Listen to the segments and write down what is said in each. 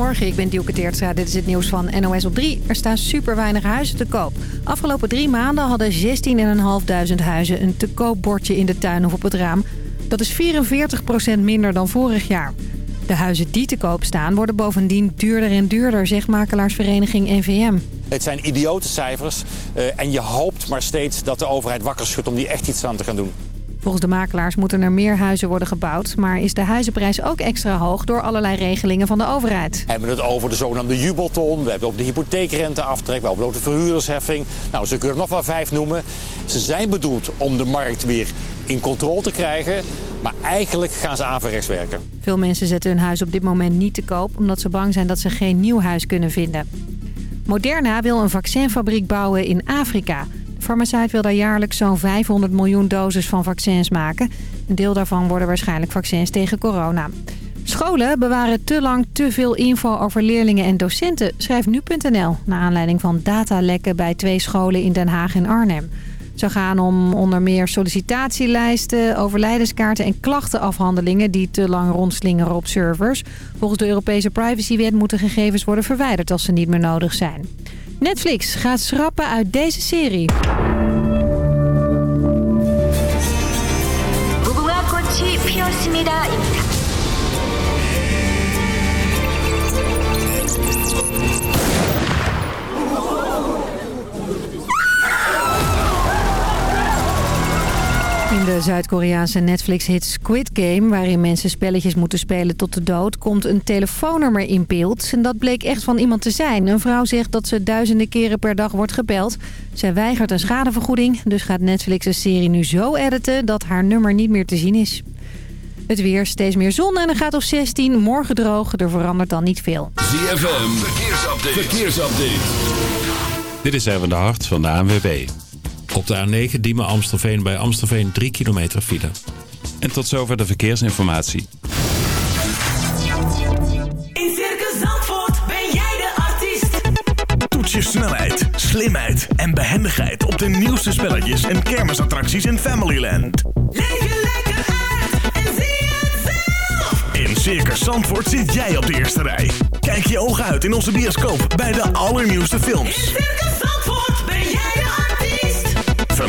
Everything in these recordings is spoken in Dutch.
Goedemorgen, ik ben Dielke Teertstra. Dit is het nieuws van NOS op 3. Er staan super weinig huizen te koop. Afgelopen drie maanden hadden 16.500 huizen een te koop bordje in de tuin of op het raam. Dat is 44% minder dan vorig jaar. De huizen die te koop staan worden bovendien duurder en duurder, zegt makelaarsvereniging NVM. Het zijn idiote cijfers uh, en je hoopt maar steeds dat de overheid wakker schudt om die echt iets aan te gaan doen. Volgens de makelaars moeten er meer huizen worden gebouwd. Maar is de huizenprijs ook extra hoog door allerlei regelingen van de overheid. We hebben het over de zogenaamde jubelton. We hebben ook de hypotheekrenteaftrek. We hebben ook de verhuurdersheffing. Nou, ze kunnen er nog wel vijf noemen. Ze zijn bedoeld om de markt weer in controle te krijgen. Maar eigenlijk gaan ze averechts werken. Veel mensen zetten hun huis op dit moment niet te koop... omdat ze bang zijn dat ze geen nieuw huis kunnen vinden. Moderna wil een vaccinfabriek bouwen in Afrika... Farmaceut wil daar jaarlijks zo'n 500 miljoen doses van vaccins maken. Een deel daarvan worden waarschijnlijk vaccins tegen corona. Scholen bewaren te lang te veel info over leerlingen en docenten, schrijft nu.nl... naar aanleiding van datalekken bij twee scholen in Den Haag en Arnhem. Ze gaan om onder meer sollicitatielijsten, overlijdenskaarten en klachtenafhandelingen... die te lang rondslingeren op servers. Volgens de Europese privacywet moeten gegevens worden verwijderd als ze niet meer nodig zijn. Netflix gaat schrappen uit deze serie. In de Zuid-Koreaanse Netflix-hit Squid Game... waarin mensen spelletjes moeten spelen tot de dood... komt een telefoonnummer in beeld. En dat bleek echt van iemand te zijn. Een vrouw zegt dat ze duizenden keren per dag wordt gebeld. Zij weigert een schadevergoeding. Dus gaat Netflix de serie nu zo editen... dat haar nummer niet meer te zien is. Het weer, steeds meer zon en er gaat op 16. Morgen droog, er verandert dan niet veel. ZFM, verkeersupdate. verkeersupdate. Dit is even de hart van de ANWB. Op de A9 Diemen Amstelveen bij Amstelveen 3 kilometer file. En tot zover de verkeersinformatie. In Circus Zandvoort ben jij de artiest. Toets je snelheid, slimheid en behendigheid op de nieuwste spelletjes en kermisattracties in Familyland. Leef je lekker uit en zie het zelf. In Circus Zandvoort zit jij op de eerste rij. Kijk je ogen uit in onze bioscoop bij de allernieuwste films. In Circus Zandvoort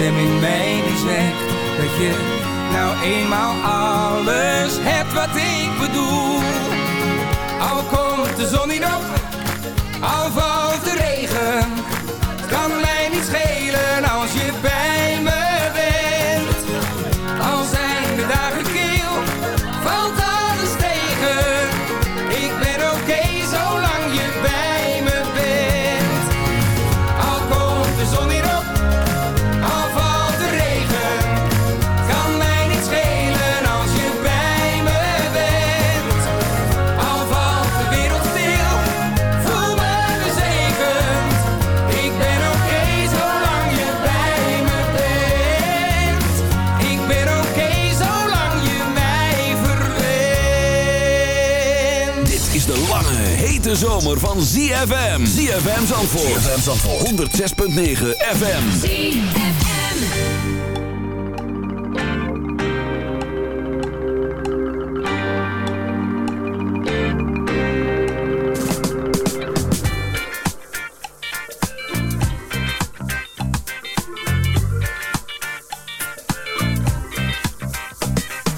stem in mij die zegt dat je nou eenmaal alles hebt wat ik bedoel. hete zomer van ZFM. ZFM Zandvoort. ZFM Zandvoort. 106.9 FM. ZFM.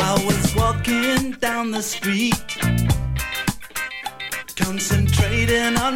I was walking down the street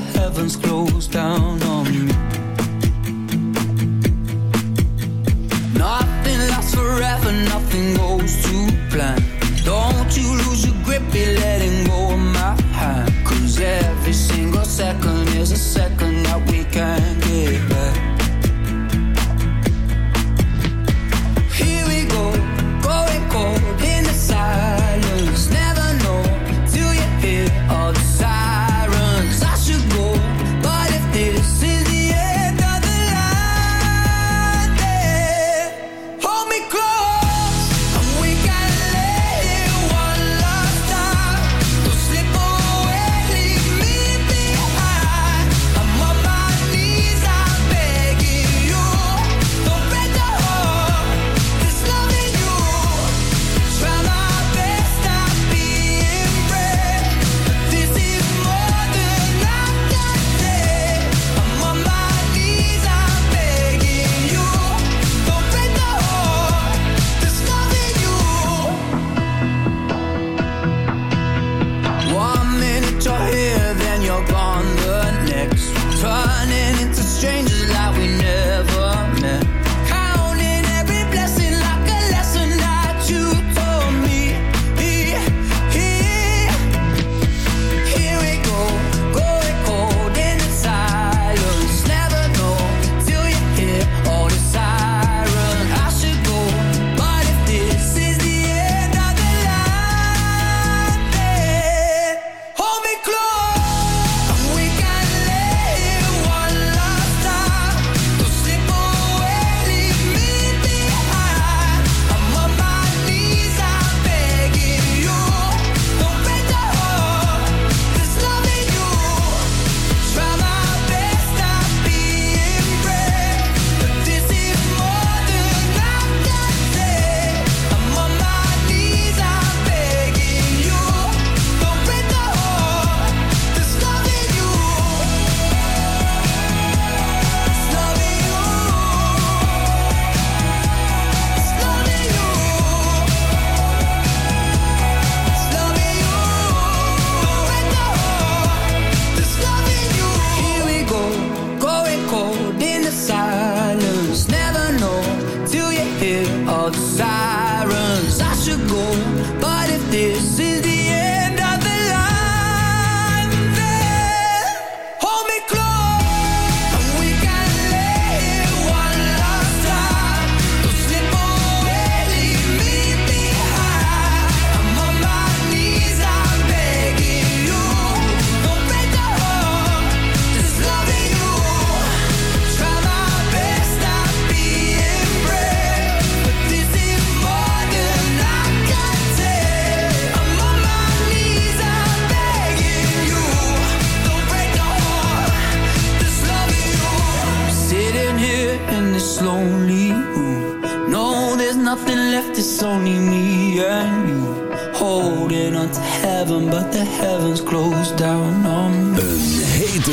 heavens close